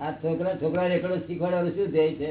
આ છોકરા છોકરા રેકડો શીખવાડવાનું શું ધ્યેય છે?